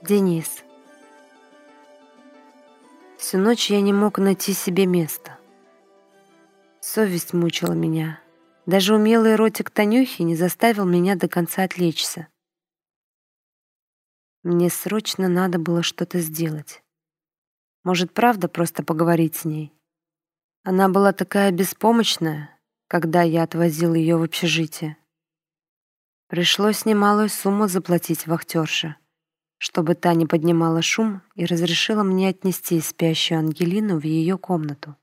Денис. Всю ночь я не мог найти себе места. Совесть мучила меня. Даже умелый ротик Танюхи не заставил меня до конца отлечься. Мне срочно надо было что-то сделать. Может, правда просто поговорить с ней? Она была такая беспомощная, когда я отвозил ее в общежитие. Пришлось немалую сумму заплатить вахтерше чтобы та не поднимала шум и разрешила мне отнести спящую Ангелину в ее комнату.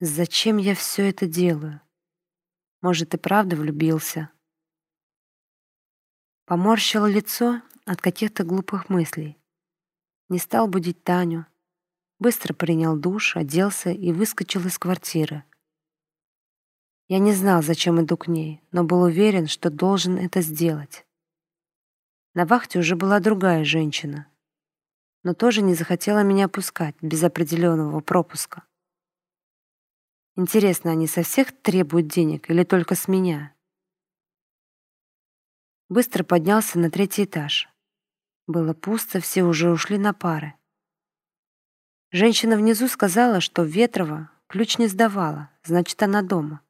Зачем я все это делаю? Может, и правда влюбился? Поморщила лицо от каких-то глупых мыслей. Не стал будить Таню. Быстро принял душ, оделся и выскочил из квартиры. Я не знал, зачем иду к ней, но был уверен, что должен это сделать. На вахте уже была другая женщина, но тоже не захотела меня пускать без определенного пропуска. Интересно, они со всех требуют денег или только с меня? Быстро поднялся на третий этаж. Было пусто, все уже ушли на пары. Женщина внизу сказала, что Ветрова ключ не сдавала, значит, она дома.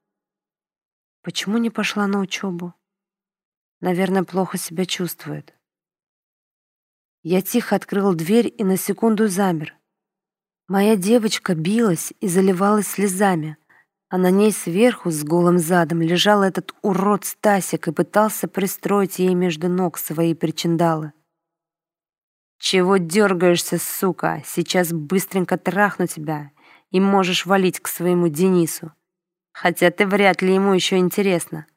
Почему не пошла на учебу? Наверное, плохо себя чувствует. Я тихо открыл дверь и на секунду замер. Моя девочка билась и заливалась слезами, а на ней сверху с голым задом лежал этот урод Стасик и пытался пристроить ей между ног свои причиндалы. «Чего дергаешься, сука? Сейчас быстренько трахну тебя, и можешь валить к своему Денису. Хотя ты вряд ли ему еще интересно», —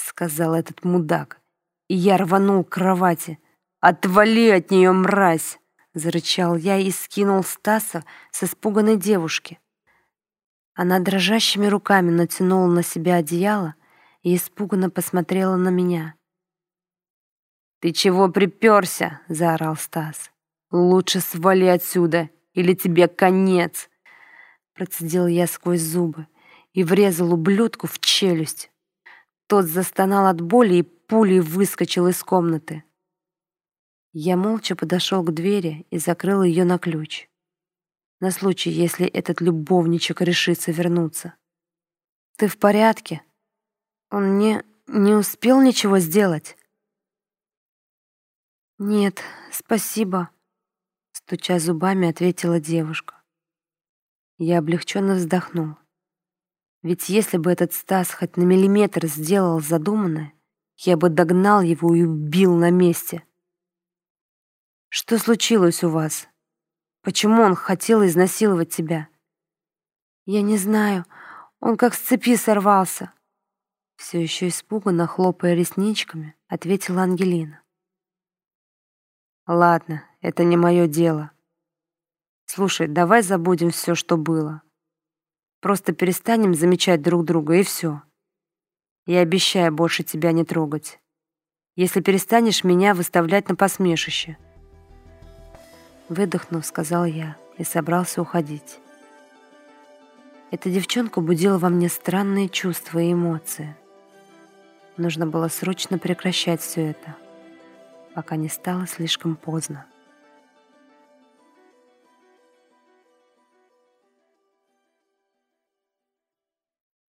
сказал этот мудак. И я рванул к кровати. «Отвали от нее, мразь!» — зарычал я и скинул Стаса с испуганной девушки. Она дрожащими руками натянула на себя одеяло и испуганно посмотрела на меня. «Ты чего приперся?» — заорал Стас. «Лучше свали отсюда, или тебе конец!» Процедил я сквозь зубы и врезал ублюдку в челюсть. Тот застонал от боли и пулей выскочил из комнаты. Я молча подошел к двери и закрыл ее на ключ. На случай, если этот любовничек решится вернуться. «Ты в порядке? Он не... не успел ничего сделать?» «Нет, спасибо», — стуча зубами, ответила девушка. Я облегченно вздохнул. Ведь если бы этот Стас хоть на миллиметр сделал задуманное, я бы догнал его и убил на месте. Что случилось у вас? Почему он хотел изнасиловать тебя? Я не знаю. Он как с цепи сорвался. Все еще испуганно, хлопая ресничками, ответила Ангелина. Ладно, это не мое дело. Слушай, давай забудем все, что было. Просто перестанем замечать друг друга, и все. Я обещаю больше тебя не трогать. Если перестанешь меня выставлять на посмешище — Выдохнув, сказал я и собрался уходить. Эта девчонка будила во мне странные чувства и эмоции. Нужно было срочно прекращать все это, пока не стало слишком поздно.